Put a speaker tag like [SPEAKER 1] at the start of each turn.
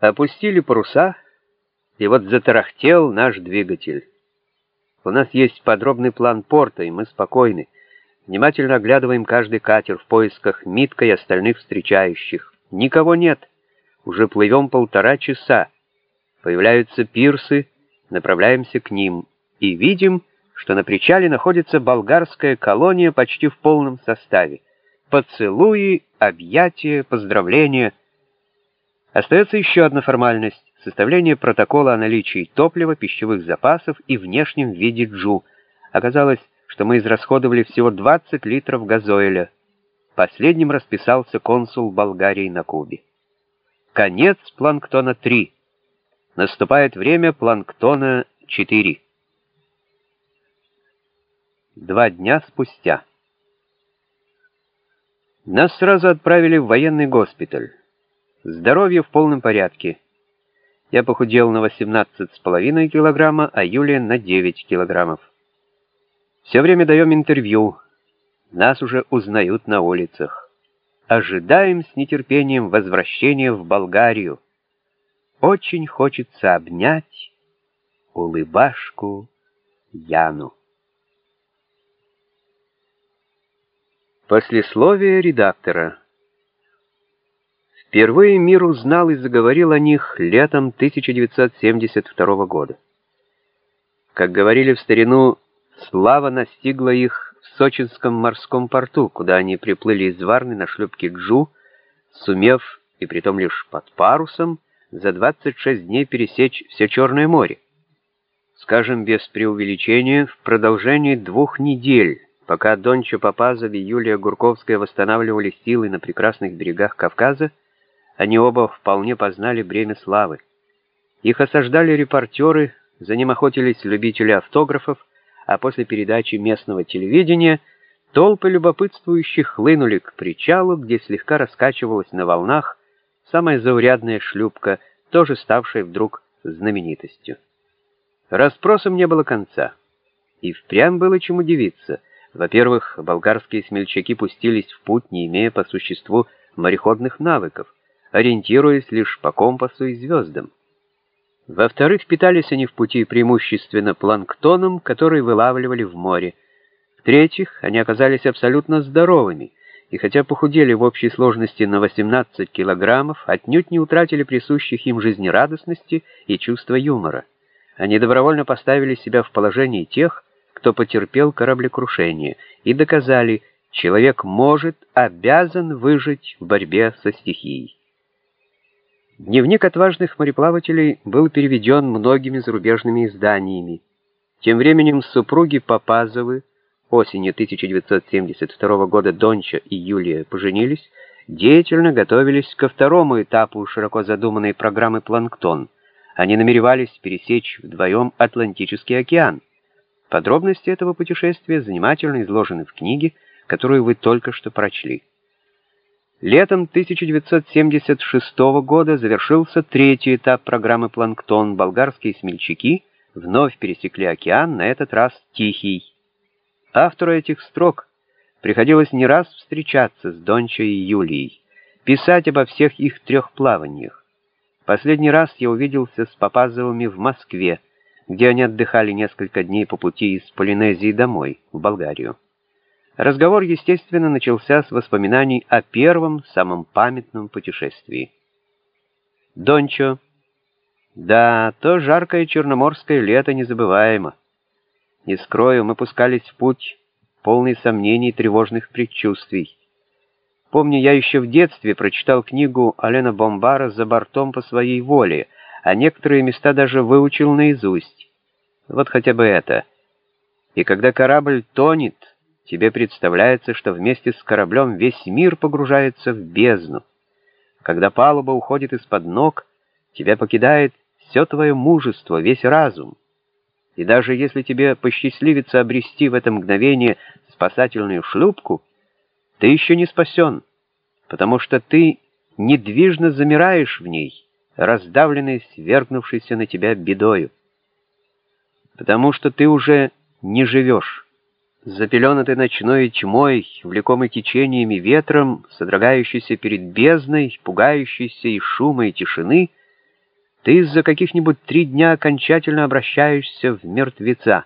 [SPEAKER 1] Опустили паруса, и вот затарахтел наш двигатель. У нас есть подробный план порта, и мы спокойны. Внимательно оглядываем каждый катер в поисках Митка и остальных встречающих. Никого нет. Уже плывем полтора часа. Появляются пирсы, направляемся к ним. И видим, что на причале находится болгарская колония почти в полном составе. Поцелуи, объятия, поздравления. Остается еще одна формальность — составление протокола о наличии топлива, пищевых запасов и внешнем виде джу. Оказалось, что мы израсходовали всего 20 литров газоиля. Последним расписался консул Болгарии на Кубе. Конец планктона 3. Наступает время планктона 4. Два дня спустя. Нас сразу отправили в военный госпиталь. Здоровье в полном порядке. Я похудел на 18,5 килограмма, а Юлия на 9 килограммов. Все время даем интервью. Нас уже узнают на улицах. Ожидаем с нетерпением возвращения в Болгарию. Очень хочется обнять улыбашку Яну. Послесловие редактора. Впервые мир узнал и заговорил о них летом 1972 года. Как говорили в старину, слава настигла их в Сочинском морском порту, куда они приплыли из Варны на шлюпке Гжу, сумев, и притом лишь под парусом, за 26 дней пересечь все Черное море. Скажем без преувеличения, в продолжении двух недель Пока Дончо Попазов и Юлия Гурковская восстанавливали силы на прекрасных берегах Кавказа, они оба вполне познали бремя славы. Их осаждали репортеры, за ним охотились любители автографов, а после передачи местного телевидения толпы любопытствующих хлынули к причалу, где слегка раскачивалась на волнах самая заурядная шлюпка, тоже ставшая вдруг знаменитостью. Расспросам не было конца. И впрямь было чему удивиться — во-первых, болгарские смельчаки пустились в путь, не имея по существу мореходных навыков, ориентируясь лишь по компасу и звездам. Во-вторых, питались они в пути преимущественно планктоном, который вылавливали в море. В-третьих, они оказались абсолютно здоровыми, и хотя похудели в общей сложности на 18 килограммов, отнюдь не утратили присущих им жизнерадостности и чувства юмора. Они добровольно поставили себя в положение тех, кто потерпел кораблекрушение, и доказали, человек может, обязан выжить в борьбе со стихией. Дневник отважных мореплавателей был переведен многими зарубежными изданиями. Тем временем супруги Попазовы, осенью 1972 года Донча и Юлия поженились, деятельно готовились ко второму этапу широко задуманной программы «Планктон». Они намеревались пересечь вдвоем Атлантический океан. Подробности этого путешествия занимательно изложены в книге, которую вы только что прочли. Летом 1976 года завершился третий этап программы «Планктон». Болгарские смельчаки вновь пересекли океан, на этот раз Тихий. Автору этих строк приходилось не раз встречаться с Дончо и Юлией, писать обо всех их трех плаваниях. Последний раз я увиделся с Попазовыми в Москве, где они отдыхали несколько дней по пути из Полинезии домой, в Болгарию. Разговор, естественно, начался с воспоминаний о первом, самом памятном путешествии. Дончо. Да, то жаркое черноморское лето незабываемо. Не скрою, мы пускались в путь, полный сомнений и тревожных предчувствий. Помню, я еще в детстве прочитал книгу Алена Бомбара «За бортом по своей воле», а некоторые места даже выучил наизусть. Вот хотя бы это. И когда корабль тонет, тебе представляется, что вместе с кораблем весь мир погружается в бездну. Когда палуба уходит из-под ног, тебя покидает все твое мужество, весь разум. И даже если тебе посчастливится обрести в это мгновение спасательную шлюпку, ты еще не спасен, потому что ты недвижно замираешь в ней, раздавленный свергнувшейся на тебя бедою. Потому что ты уже не живешь. Запеленатый ночной тьмой, влекомый течениями ветром, содрогающийся перед бездной, пугающийся и шума, и тишины, ты за каких-нибудь три дня окончательно обращаешься в мертвеца.